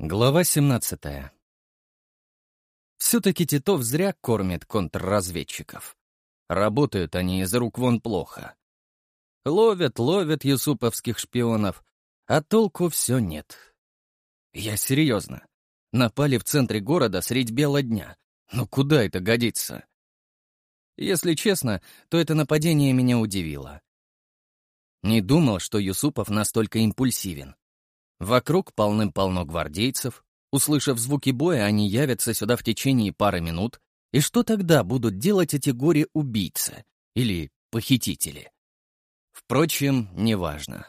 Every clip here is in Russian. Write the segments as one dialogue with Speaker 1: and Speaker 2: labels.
Speaker 1: Глава 17. Все-таки Титов зря кормит контрразведчиков. Работают они из рук вон плохо. Ловят, ловят юсуповских шпионов, а толку все нет. Я серьезно. Напали в центре города средь бела дня. Но куда это годится? Если честно, то это нападение меня удивило. Не думал, что Юсупов настолько импульсивен. Вокруг полным-полно гвардейцев. Услышав звуки боя, они явятся сюда в течение пары минут. И что тогда будут делать эти горе-убийцы? Или похитители? Впрочем, неважно.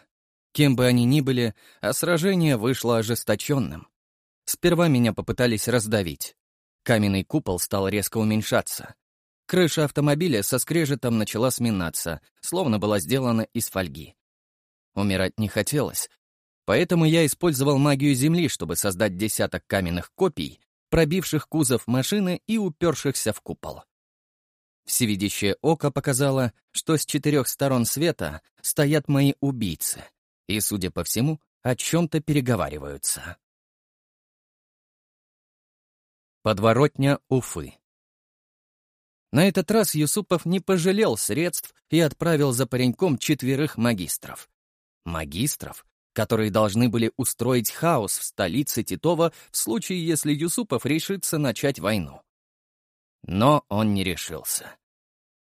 Speaker 1: Кем бы они ни были, а сражение вышло ожесточенным. Сперва меня попытались раздавить. Каменный купол стал резко уменьшаться. Крыша автомобиля со скрежетом начала сминаться, словно была сделана из фольги. Умирать не хотелось, Поэтому я использовал магию Земли, чтобы создать десяток каменных копий, пробивших кузов машины и упершихся в купол. Всевидящее око показало, что с четырех сторон света стоят мои убийцы и, судя по всему, о чем-то переговариваются. Подворотня Уфы На этот раз Юсупов не пожалел средств и отправил за пареньком четверых магистров. Магистров, которые должны были устроить хаос в столице Титова в случае, если Юсупов решится начать войну. Но он не решился.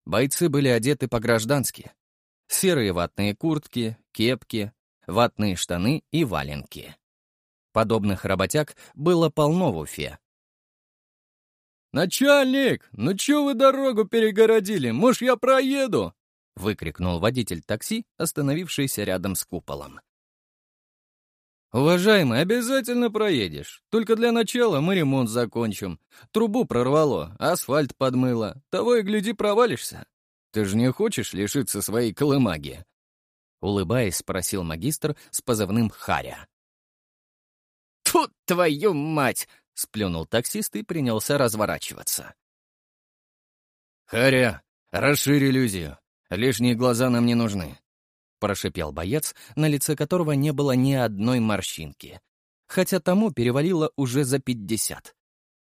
Speaker 1: Бойцы были одеты по-граждански. Серые ватные куртки, кепки, ватные штаны и валенки. Подобных работяг было полно в Уфе. «Начальник, ну чё вы дорогу перегородили? Может, я проеду?» — выкрикнул водитель такси, остановившийся рядом с куполом. «Уважаемый, обязательно проедешь. Только для начала мы ремонт закончим. Трубу прорвало, асфальт подмыло. Того и гляди, провалишься. Ты же не хочешь лишиться своей колымаги?» Улыбаясь, спросил магистр с позывным «Харя». Тут твою мать!» — сплюнул таксист и принялся разворачиваться. «Харя, расширь иллюзию. Лишние глаза нам не нужны прошипел боец, на лице которого не было ни одной морщинки. Хотя тому перевалило уже за пятьдесят.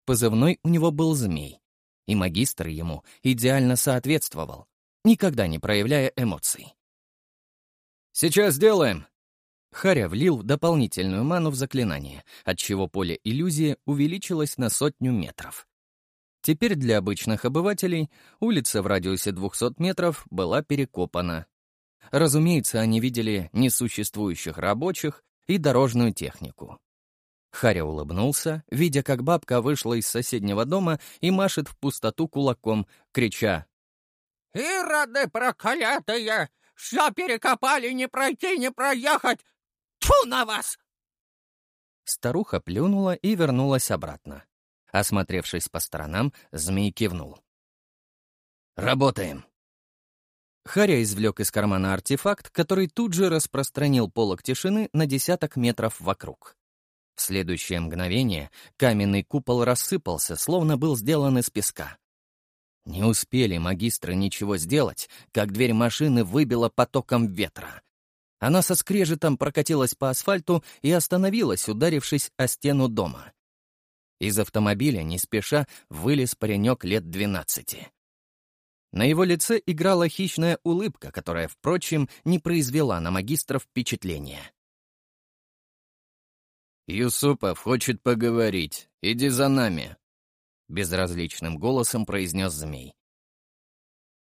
Speaker 1: Позывной у него был «Змей», и магистр ему идеально соответствовал, никогда не проявляя эмоций. «Сейчас сделаем!» Харя влил дополнительную ману в заклинание, отчего поле иллюзии увеличилось на сотню метров. Теперь для обычных обывателей улица в радиусе 200 метров была перекопана Разумеется, они видели несуществующих рабочих и дорожную технику. Харя улыбнулся, видя, как бабка вышла из соседнего дома и машет в пустоту кулаком, крича «Ироды проклятые! Все перекопали, не пройти, не проехать! Тьфу на вас!» Старуха плюнула и вернулась обратно. Осмотревшись по сторонам, змей кивнул. «Работаем!» Харя извлек из кармана артефакт, который тут же распространил полок тишины на десяток метров вокруг. В следующее мгновение каменный купол рассыпался, словно был сделан из песка. Не успели магистры ничего сделать, как дверь машины выбила потоком ветра. Она со скрежетом прокатилась по асфальту и остановилась, ударившись о стену дома. Из автомобиля, не спеша, вылез паренек лет двенадцати. На его лице играла хищная улыбка, которая, впрочем, не произвела на магистров впечатления. «Юсупов хочет поговорить. Иди за нами», — безразличным голосом произнес змей.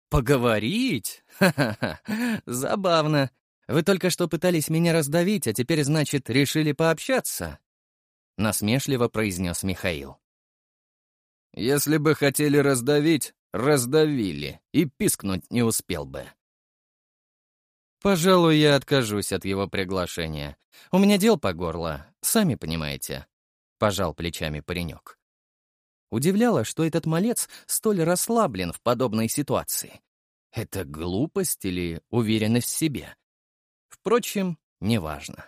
Speaker 1: «Поговорить? Ха-ха-ха! Забавно. Вы только что пытались меня раздавить, а теперь, значит, решили пообщаться?» Насмешливо произнес Михаил. «Если бы хотели раздавить, раздавили, и пискнуть не успел бы. Пожалуй, я откажусь от его приглашения. У меня дел по горло, сами понимаете. Пожал плечами паренек. Удивляло, что этот малец столь расслаблен в подобной ситуации. Это глупость или уверенность в себе? Впрочем, неважно.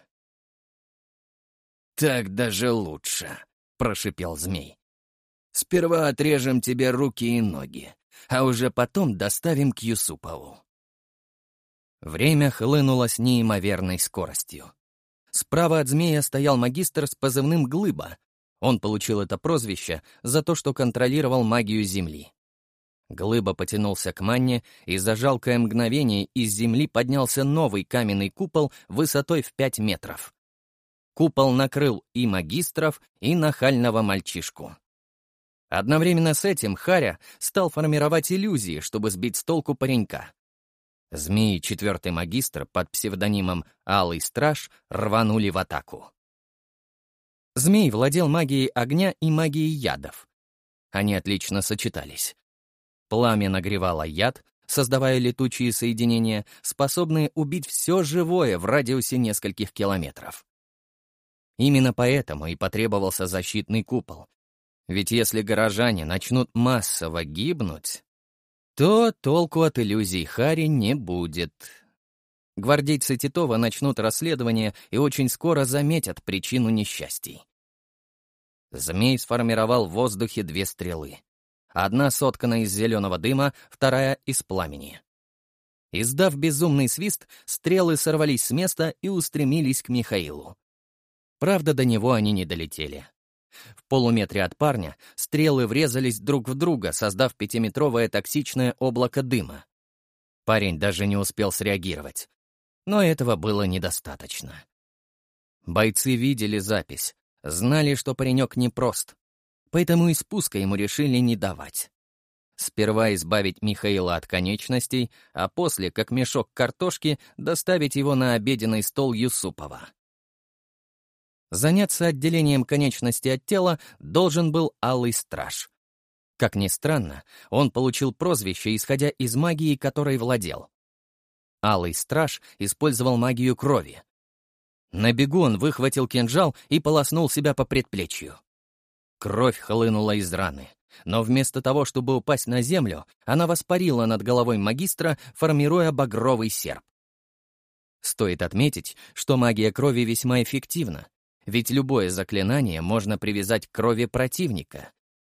Speaker 1: «Так даже лучше», — прошипел змей. Сперва отрежем тебе руки и ноги, а уже потом доставим к Юсупову». Время хлынуло с неимоверной скоростью. Справа от змея стоял магистр с позывным «Глыба». Он получил это прозвище за то, что контролировал магию Земли. Глыба потянулся к манне, и за жалкое мгновение из земли поднялся новый каменный купол высотой в пять метров. Купол накрыл и магистров, и нахального мальчишку. Одновременно с этим Харя стал формировать иллюзии, чтобы сбить с толку паренька. Змеи четвертый магистр под псевдонимом «Алый страж» рванули в атаку. Змей владел магией огня и магией ядов. Они отлично сочетались. Пламя нагревало яд, создавая летучие соединения, способные убить все живое в радиусе нескольких километров. Именно поэтому и потребовался защитный купол, ведь если горожане начнут массово гибнуть, то толку от иллюзий Хари не будет. Гвардейцы Титова начнут расследование и очень скоро заметят причину несчастий. Змей сформировал в воздухе две стрелы. Одна соткана из зеленого дыма, вторая — из пламени. Издав безумный свист, стрелы сорвались с места и устремились к Михаилу. Правда, до него они не долетели. В полуметре от парня стрелы врезались друг в друга, создав пятиметровое токсичное облако дыма. Парень даже не успел среагировать. Но этого было недостаточно. Бойцы видели запись, знали, что паренек непрост, поэтому и спуска ему решили не давать. Сперва избавить Михаила от конечностей, а после, как мешок картошки, доставить его на обеденный стол Юсупова. Заняться отделением конечности от тела должен был Алый Страж. Как ни странно, он получил прозвище, исходя из магии, которой владел. Алый Страж использовал магию крови. На бегу он выхватил кинжал и полоснул себя по предплечью. Кровь хлынула из раны, но вместо того, чтобы упасть на землю, она воспарила над головой магистра, формируя багровый серп. Стоит отметить, что магия крови весьма эффективна, ведь любое заклинание можно привязать к крови противника,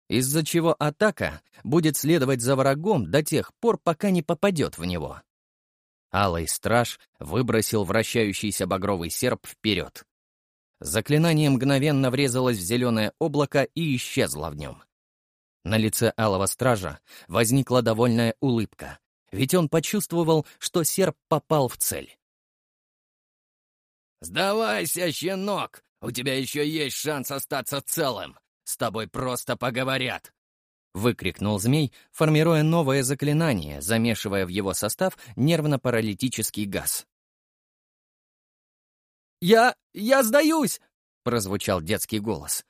Speaker 1: из-за чего атака будет следовать за врагом до тех пор, пока не попадет в него. Алый страж выбросил вращающийся багровый серп вперед. Заклинание мгновенно врезалось в зеленое облако и исчезло в нем. На лице алого стража возникла довольная улыбка, ведь он почувствовал, что серп попал в цель. «Сдавайся, щенок! У тебя еще есть шанс остаться целым! С тобой просто поговорят!» Выкрикнул змей, формируя новое заклинание, замешивая в его состав нервно-паралитический газ. «Я... я сдаюсь!» — прозвучал детский голос.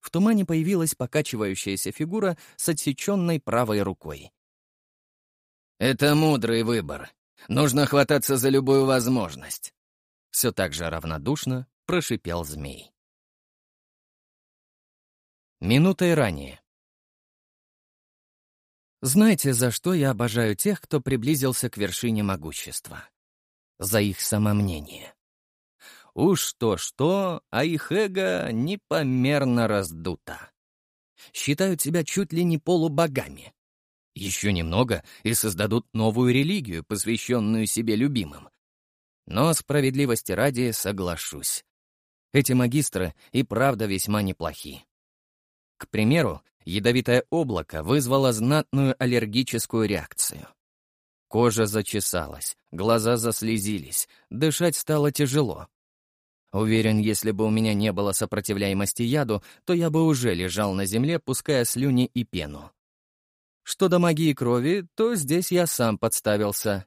Speaker 1: В тумане появилась покачивающаяся фигура с отсеченной правой рукой. «Это мудрый выбор. Нужно хвататься за любую возможность», — все так же равнодушно — прошипел змей. Минутой ранее. Знаете, за что я обожаю тех, кто приблизился к вершине могущества? За их самомнение. Уж то-что, а их эго непомерно раздуто. Считают себя чуть ли не полубогами. Еще немного и создадут новую религию, посвященную себе любимым. Но справедливости ради соглашусь. Эти магистры и правда весьма неплохи. К примеру, ядовитое облако вызвало знатную аллергическую реакцию. Кожа зачесалась, глаза заслезились, дышать стало тяжело. Уверен, если бы у меня не было сопротивляемости яду, то я бы уже лежал на земле, пуская слюни и пену. Что до магии крови, то здесь я сам подставился.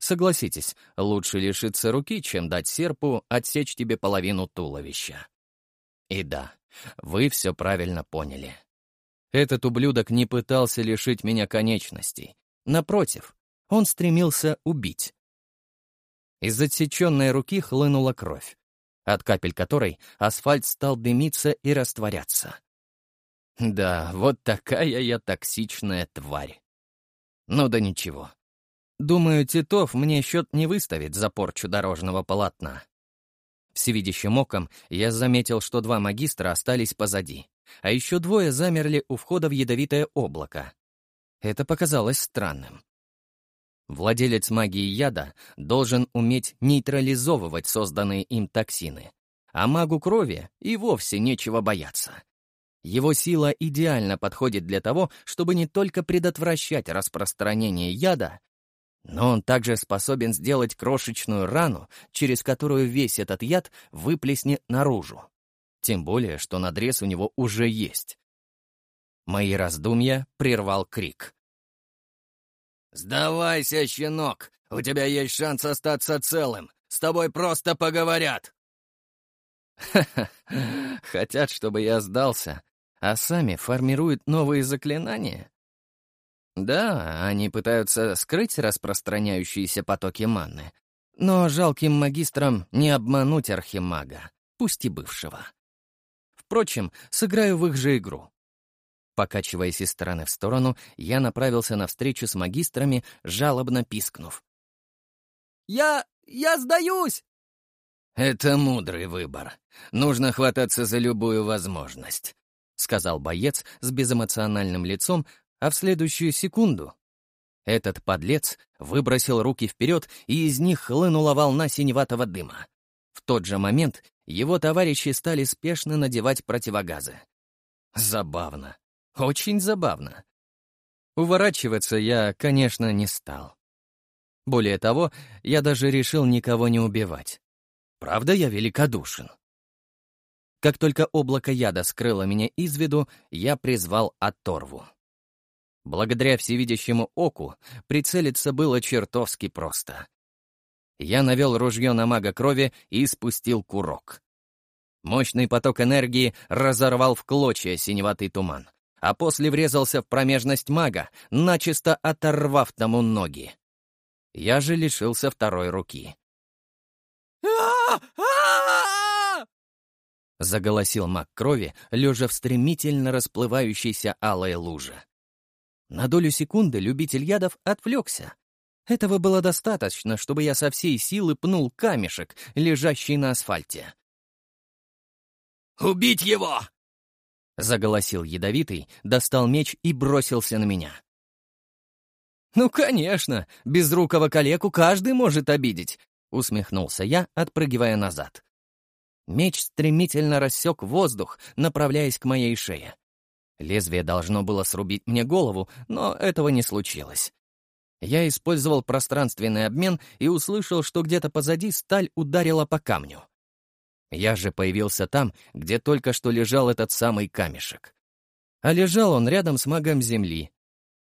Speaker 1: Согласитесь, лучше лишиться руки, чем дать серпу отсечь тебе половину туловища. И да, вы все правильно поняли. Этот ублюдок не пытался лишить меня конечностей. Напротив, он стремился убить. Из отсеченной руки хлынула кровь, от капель которой асфальт стал дымиться и растворяться. Да, вот такая я токсичная тварь. Ну да ничего, Думаю, Титов мне счет не выставит за порчу дорожного полотна. Всевидящим оком я заметил, что два магистра остались позади, а еще двое замерли у входа в ядовитое облако. Это показалось странным. Владелец магии яда должен уметь нейтрализовывать созданные им токсины, а магу крови и вовсе нечего бояться. Его сила идеально подходит для того, чтобы не только предотвращать распространение яда, но он также способен сделать крошечную рану, через которую весь этот яд выплеснет наружу. Тем более, что надрез у него уже есть. Мои раздумья прервал крик. «Сдавайся, щенок! У тебя есть шанс остаться целым! С тобой просто поговорят!» «Ха-ха! Хотят, чтобы я сдался, а сами формируют новые заклинания? Да, они пытаются скрыть распространяющиеся потоки маны, но жалким магистрам не обмануть архимага, пусть и бывшего. Впрочем, сыграю в их же игру. Покачиваясь из стороны в сторону, я направился на встречу с магистрами, жалобно пискнув. «Я... я сдаюсь!» «Это мудрый выбор. Нужно хвататься за любую возможность», — сказал боец с безэмоциональным лицом, а в следующую секунду этот подлец выбросил руки вперед, и из них хлынула волна синеватого дыма. В тот же момент его товарищи стали спешно надевать противогазы. Забавно. Очень забавно. Уворачиваться я, конечно, не стал. Более того, я даже решил никого не убивать. Правда, я великодушен. Как только облако яда скрыло меня из виду, я призвал оторву. Благодаря всевидящему оку прицелиться было чертовски просто. Я навел ружье на мага крови и спустил курок. Мощный поток энергии разорвал в клочья синеватый туман, а после врезался в промежность мага, начисто оторвав тому ноги. Я же лишился второй руки. Заголосил маг крови, лежа в стремительно расплывающейся алой луже. На долю секунды любитель ядов отвлекся. Этого было достаточно, чтобы я со всей силы пнул камешек, лежащий на асфальте. «Убить его!» Заголосил ядовитый, достал меч и бросился на меня. «Ну, конечно, безрукого калеку каждый может обидеть», — усмехнулся я, отпрыгивая назад. Меч стремительно рассек воздух, направляясь к моей шее. Лезвие должно было срубить мне голову, но этого не случилось. Я использовал пространственный обмен и услышал, что где-то позади сталь ударила по камню. Я же появился там, где только что лежал этот самый камешек. А лежал он рядом с магом земли.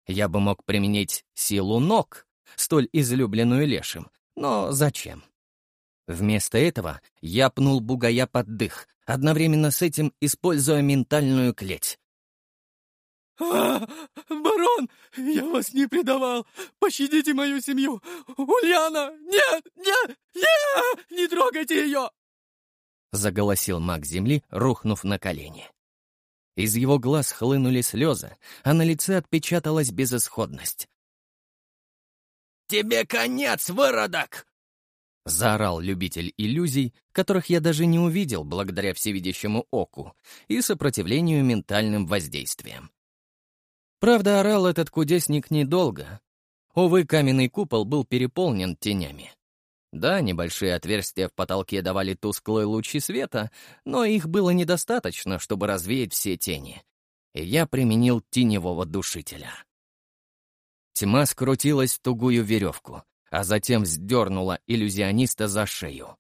Speaker 1: Я бы мог применить силу ног, столь излюбленную лешим, но зачем? Вместо этого я пнул бугая под дых, одновременно с этим используя ментальную клеть.
Speaker 2: А, «Барон, я вас не предавал! Пощадите мою семью! Ульяна! Нет! Нет! Нет! Не трогайте ее!»
Speaker 1: Заголосил маг земли, рухнув на колени. Из его глаз хлынули слезы, а на лице отпечаталась безысходность. «Тебе конец, выродок!» Заорал любитель иллюзий, которых я даже не увидел благодаря всевидящему оку и сопротивлению ментальным воздействиям. Правда, орал этот кудесник недолго. Увы, каменный купол был переполнен тенями. Да, небольшие отверстия в потолке давали тусклые лучи света, но их было недостаточно, чтобы развеять все тени. И я применил теневого душителя. Тьма скрутилась в тугую веревку, а затем сдернула иллюзиониста за шею.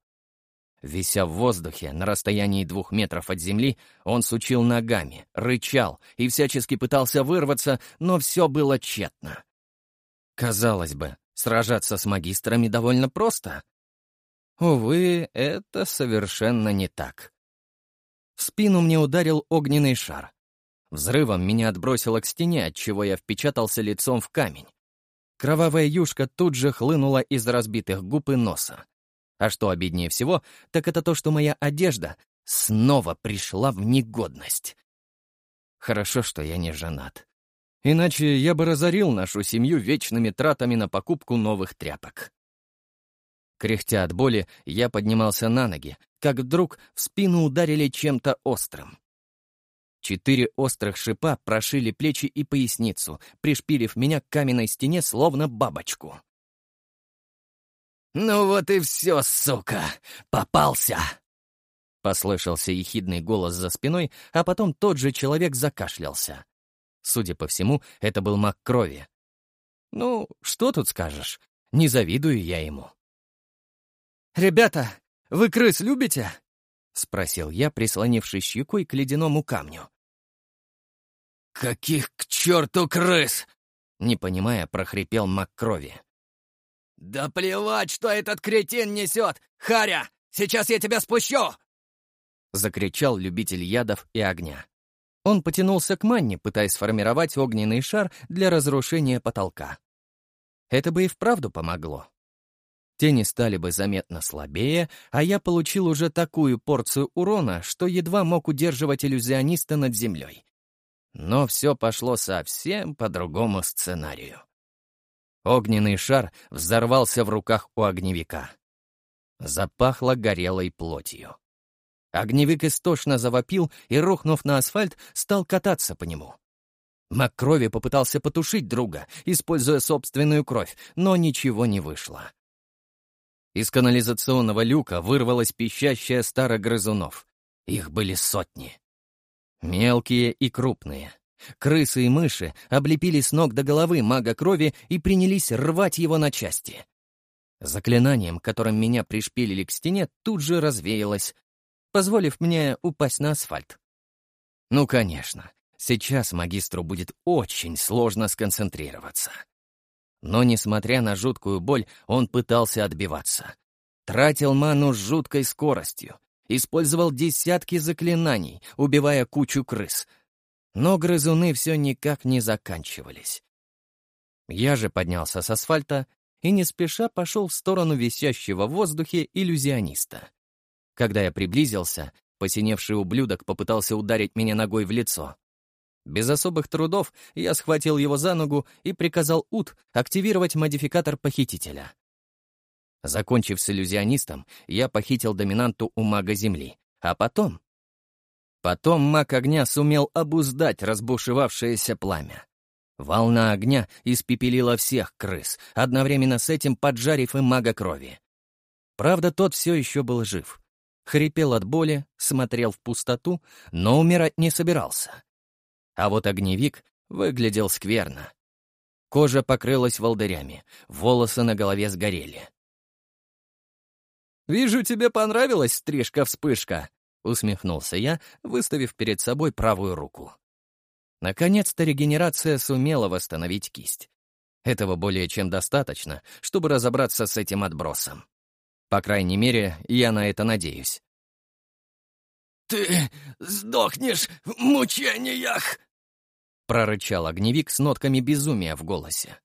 Speaker 1: Вися в воздухе, на расстоянии двух метров от земли, он сучил ногами, рычал и всячески пытался вырваться, но все было тщетно. Казалось бы, сражаться с магистрами довольно просто. Увы, это совершенно не так. В спину мне ударил огненный шар. Взрывом меня отбросило к стене, отчего я впечатался лицом в камень. Кровавая юшка тут же хлынула из разбитых губ и носа. А что обиднее всего, так это то, что моя одежда снова пришла в негодность. Хорошо, что я не женат. Иначе я бы разорил нашу семью вечными тратами на покупку новых тряпок. Кряхтя от боли, я поднимался на ноги, как вдруг в спину ударили чем-то острым. Четыре острых шипа прошили плечи и поясницу, пришпилив меня к каменной стене, словно бабочку. «Ну вот и все, сука! Попался!» Послышался ехидный голос за спиной, а потом тот же человек закашлялся. Судя по всему, это был маг крови. «Ну, что тут скажешь? Не завидую я ему».
Speaker 2: «Ребята, вы крыс любите?»
Speaker 1: — спросил я, прислонившись щекой к ледяному камню.
Speaker 2: «Каких к черту крыс?»
Speaker 1: — не понимая, прохрипел маг крови.
Speaker 2: «Да плевать, что этот кретин несет! Харя, сейчас я тебя спущу!»
Speaker 1: Закричал любитель ядов и огня. Он потянулся к манне, пытаясь сформировать огненный шар для разрушения потолка. Это бы и вправду помогло. Тени стали бы заметно слабее, а я получил уже такую порцию урона, что едва мог удерживать иллюзиониста над землей. Но все пошло совсем по другому сценарию. Огненный шар взорвался в руках у огневика. Запахло горелой плотью. Огневик истошно завопил и, рухнув на асфальт, стал кататься по нему. Макрови попытался потушить друга, используя собственную кровь, но ничего не вышло. Из канализационного люка вырвалась пищащая стара грызунов. Их были сотни. Мелкие и крупные. Крысы и мыши облепили с ног до головы мага крови и принялись рвать его на части. Заклинанием, которым меня пришпилили к стене, тут же развеялось, позволив мне упасть на асфальт. Ну, конечно, сейчас магистру будет очень сложно сконцентрироваться. Но, несмотря на жуткую боль, он пытался отбиваться. Тратил ману с жуткой скоростью, использовал десятки заклинаний, убивая кучу крыс — но грызуны все никак не заканчивались. Я же поднялся с асфальта и не спеша пошел в сторону висящего в воздухе иллюзиониста. Когда я приблизился, посиневший ублюдок попытался ударить меня ногой в лицо. Без особых трудов я схватил его за ногу и приказал Ут активировать модификатор похитителя. Закончив с иллюзионистом, я похитил доминанту у мага Земли, а потом Потом маг огня сумел обуздать разбушевавшееся пламя. Волна огня испепелила всех крыс, одновременно с этим поджарив и мага крови. Правда, тот все еще был жив. Хрипел от боли, смотрел в пустоту, но умирать не собирался. А вот огневик выглядел скверно. Кожа покрылась волдырями, волосы на голове сгорели.
Speaker 2: «Вижу, тебе понравилась стрижка-вспышка»,
Speaker 1: усмехнулся я, выставив перед собой правую руку. Наконец-то регенерация сумела восстановить кисть. Этого более чем достаточно, чтобы разобраться с этим отбросом. По крайней мере, я на это надеюсь.
Speaker 2: «Ты сдохнешь в мучениях!»
Speaker 1: прорычал огневик с нотками безумия в голосе.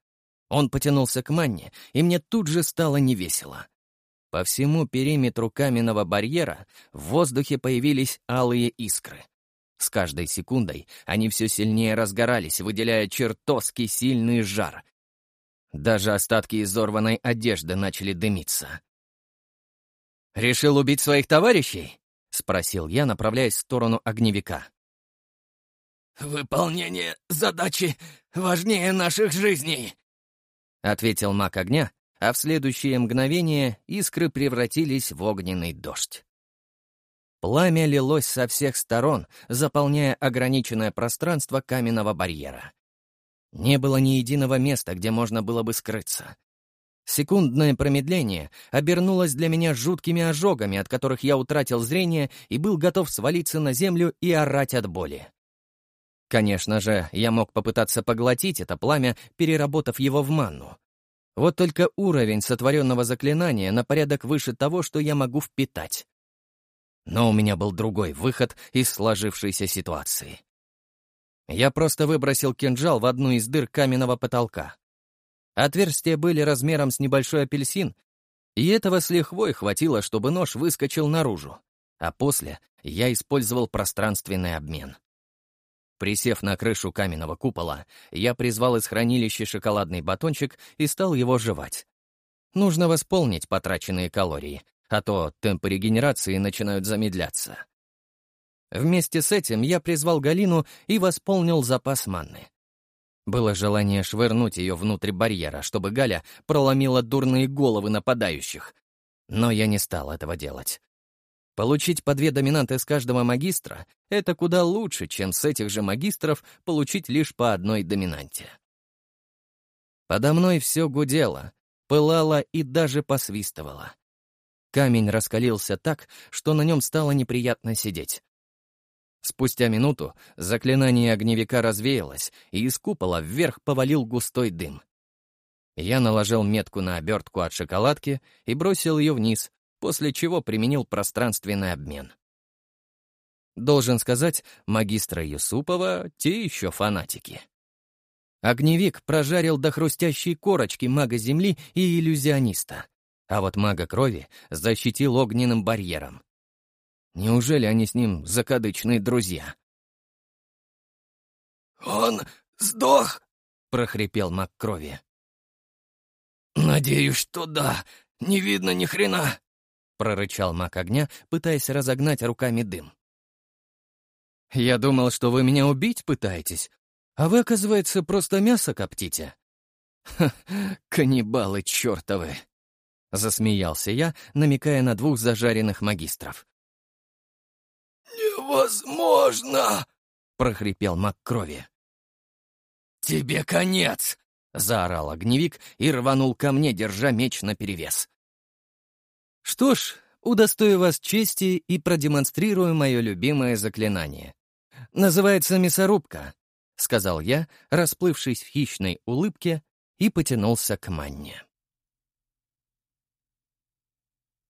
Speaker 1: Он потянулся к Манне, и мне тут же стало невесело. По всему периметру каменного барьера в воздухе появились алые искры. С каждой секундой они все сильнее разгорались, выделяя чертовски сильный жар. Даже остатки изорванной одежды начали дымиться. «Решил убить своих товарищей?» — спросил я, направляясь в сторону огневика.
Speaker 2: «Выполнение задачи важнее наших жизней», —
Speaker 1: ответил маг огня, а в следующее мгновение искры превратились в огненный дождь. Пламя лилось со всех сторон, заполняя ограниченное пространство каменного барьера. Не было ни единого места, где можно было бы скрыться. Секундное промедление обернулось для меня жуткими ожогами, от которых я утратил зрение и был готов свалиться на землю и орать от боли. Конечно же, я мог попытаться поглотить это пламя, переработав его в манну. Вот только уровень сотворенного заклинания на порядок выше того, что я могу впитать. Но у меня был другой выход из сложившейся ситуации. Я просто выбросил кинжал в одну из дыр каменного потолка. Отверстия были размером с небольшой апельсин, и этого с лихвой хватило, чтобы нож выскочил наружу. А после я использовал пространственный обмен. Присев на крышу каменного купола, я призвал из хранилища шоколадный батончик и стал его жевать. Нужно восполнить потраченные калории, а то темпы регенерации начинают замедляться. Вместе с этим я призвал Галину и восполнил запас манны. Было желание швырнуть ее внутрь барьера, чтобы Галя проломила дурные головы нападающих. Но я не стал этого делать. Получить по две доминанты с каждого магистра — это куда лучше, чем с этих же магистров получить лишь по одной доминанте. Подо мной все гудело, пылало и даже посвистывало. Камень раскалился так, что на нем стало неприятно сидеть. Спустя минуту заклинание огневика развеялось, и из купола вверх повалил густой дым. Я наложил метку на обертку от шоколадки и бросил ее вниз, после чего применил пространственный обмен. Должен сказать, магистра Юсупова — те еще фанатики. Огневик прожарил до хрустящей корочки мага земли и иллюзиониста, а вот мага крови защитил огненным барьером. Неужели они с ним закадычные друзья?
Speaker 2: «Он сдох!» — прохрипел маг крови. «Надеюсь, что да. Не видно ни хрена!» прорычал маг огня, пытаясь разогнать руками дым.
Speaker 1: «Я думал, что вы меня убить пытаетесь, а вы, оказывается, просто мясо коптите». «Ха, каннибалы чертовы!» — засмеялся я, намекая на двух зажаренных магистров.
Speaker 2: «Невозможно!» — прохрипел маг крови.
Speaker 1: «Тебе конец!» — заорал огневик и рванул ко мне, держа меч наперевес. Что ж, удостою вас чести и продемонстрирую мое любимое заклинание. Называется мясорубка, — сказал я, расплывшись в хищной улыбке, и потянулся к манне.